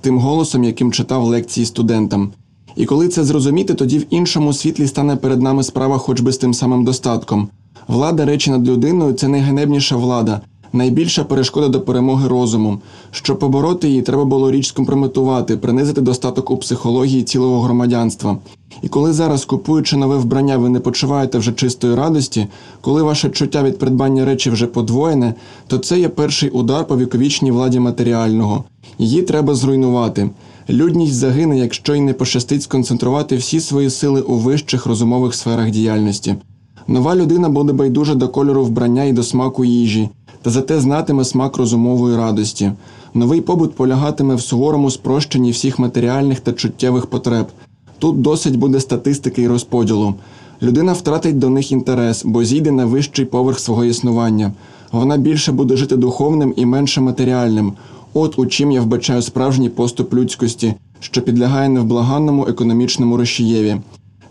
тим голосом, яким читав лекції студентам. І коли це зрозуміти, тоді в іншому світлі стане перед нами справа хоч би з тим самим достатком. Влада речі над людиною це найганебніша влада, найбільша перешкода до перемоги розуму. Щоб побороти її, треба було річ скомпрометувати, принизити достаток у психології цілого громадянства. І коли зараз, купуючи нове вбрання, ви не почуваєте вже чистої радості, коли ваше чуття від придбання речі вже подвоєне, то це є перший удар по віковічній владі матеріального. Її треба зруйнувати. Людність загине, якщо й не пощастить сконцентрувати всі свої сили у вищих розумових сферах діяльності. Нова людина буде байдужа до кольору вбрання і до смаку їжі, та зате знатиме смак розумової радості. Новий побут полягатиме в суворому спрощенні всіх матеріальних та чуттєвих потреб. Тут досить буде статистики і розподілу. Людина втратить до них інтерес, бо зійде на вищий поверх свого існування. Вона більше буде жити духовним і менше матеріальним. От у чим я вбачаю справжній поступ людськості, що підлягає невблаганному економічному розчієві.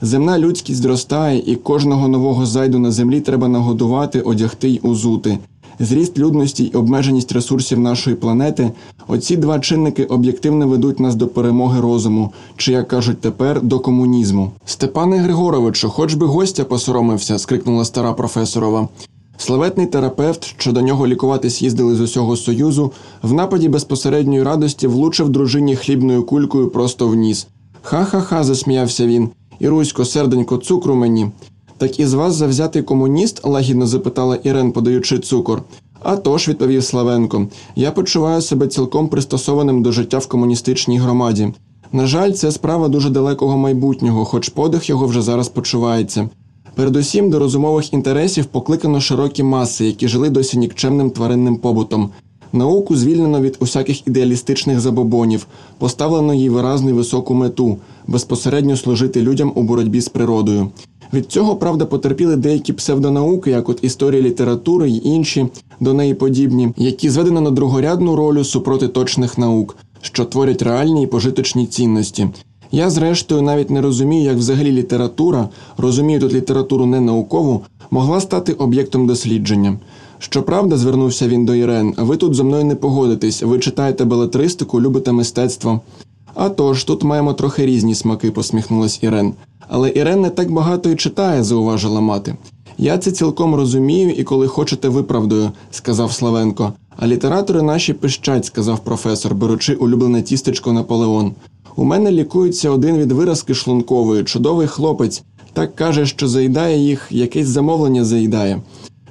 Земна людськість зростає, і кожного нового зайду на землі треба нагодувати, одягти й узути. Зріст людності й обмеженість ресурсів нашої планети оці два чинники об'єктивно ведуть нас до перемоги розуму, чи, як кажуть тепер, до комунізму. Степане Григоровичу, хоч би гостя посоромився, скрикнула стара професорова. Славетний терапевт, що до нього лікуватись їздили з усього союзу, в нападі безпосередньої радості влучив дружині хлібною кулькою просто в ніс. Ха-ха-ха, засміявся він. Ірусько, серденько, цукру мені. Так із вас завзятий комуніст? лагідно запитала Ірен, подаючи цукор. «А тож», – відповів Славенко, я почуваю себе цілком пристосованим до життя в комуністичній громаді. На жаль, це справа дуже далекого майбутнього, хоч подих його вже зараз почувається. Передусім до розумових інтересів покликано широкі маси, які жили досі нікчемним тваринним побутом. Науку звільнено від усяких ідеалістичних забобонів, поставлено їй виразну високу мету безпосередньо служити людям у боротьбі з природою. Від цього, правда, потерпіли деякі псевдонауки, як от історія літератури й інші до неї подібні, які зведено на другорядну роль супроти точних наук, що творять реальні і пожиточні цінності. Я, зрештою, навіть не розумію, як взагалі література, розумію тут літературу не наукову, могла стати об'єктом дослідження. Щоправда, звернувся він до Ірен, ви тут зо мною не погодитесь, ви читаєте балетристику, любите мистецтво. «А тож, тут маємо трохи різні смаки, посміхнулась Ірен. Але Ірен не так багато і читає, зауважила мати. Я це цілком розумію і коли хочете виправдую, сказав Славенко. А літератори наші пищать, сказав професор, беручи улюблене тістечко Наполеон. У мене лікується один від виразки шлункової, чудовий хлопець, так каже, що заїдає їх, якесь замовлення заїдає.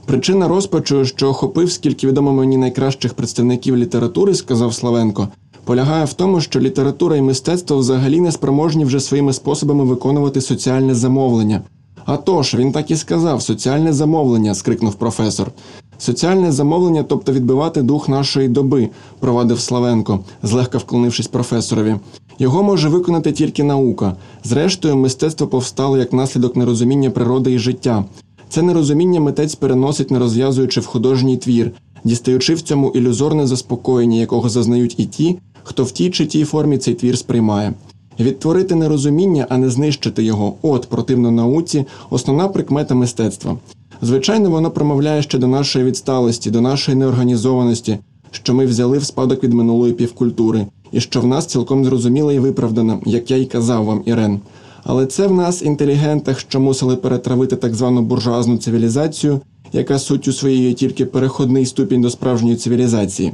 Причина розпачу, що охопив, скільки відомо мені найкращих представників літератури, сказав Славенко, полягає в тому, що література і мистецтво взагалі не спроможні вже своїми способами виконувати соціальне замовлення. «А тож, він так і сказав соціальне замовлення, скрикнув професор. Соціальне замовлення, тобто відбивати дух нашої доби, провадив Славенко, злегка вклонившись професорові. Його може виконати тільки наука. Зрештою, мистецтво повстало як наслідок нерозуміння природи і життя. Це нерозуміння митець переносить, не розв'язуючи в художній твір, дістаючи в цьому ілюзорне заспокоєння, якого зазнають і ті, хто в тій чи тій формі цей твір сприймає. Відтворити нерозуміння, а не знищити його от противно науці, основна прикмета мистецтва. Звичайно, воно промовляє ще до нашої відсталості, до нашої неорганізованості, що ми взяли в спадок від минулої півкультури, і що в нас цілком зрозуміло і виправдано, як я й казав вам, Ірен. Але це в нас інтелігентах, що мусили перетравити так звану буржуазну цивілізацію, яка суттю своєю тільки переходний ступінь до справжньої цивілізації.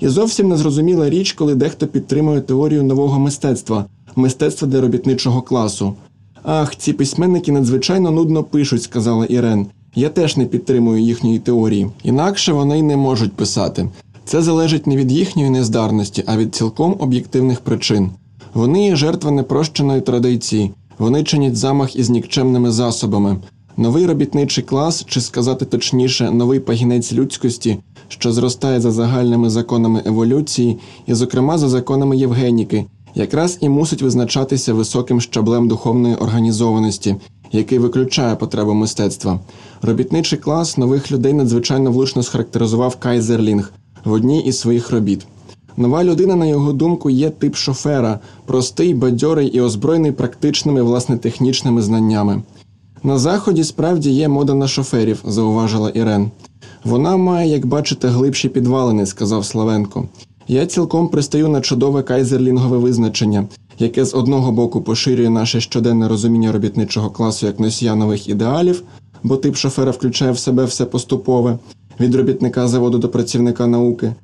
І зовсім незрозуміла річ, коли дехто підтримує теорію нового мистецтва, мистецтва для робітничого класу. Ах, ці письменники надзвичайно нудно пишуть, сказала Ірен. Я теж не підтримую їхньої теорії. Інакше вони й не можуть писати. Це залежить не від їхньої нездарності, а від цілком об'єктивних причин. Вони є жертва непрощеної традиції, вони чинять замах із нікчемними засобами. Новий робітничий клас, чи сказати точніше, новий пагінець людськості, що зростає за загальними законами еволюції, і, зокрема, за законами Євгеніки, якраз і мусить визначатися високим щаблем духовної організованості, який виключає потребу мистецтва. Робітничий клас нових людей надзвичайно влучно схарактеризував Кайзерлінг в одній із своїх робіт. Нова людина, на його думку, є тип шофера, простий, бадьорий і озброєний практичними власне технічними знаннями. На заході справді є мода на шоферів, зауважила Ірен. Вона має, як бачите, глибші підвалини, сказав Славенко. Я цілком пристаю на чудове кайзерлінгове визначення, яке з одного боку поширює наше щоденне розуміння робітничого класу як носія нових ідеалів, бо тип шофера включає в себе все поступове від робітника заводу до працівника науки,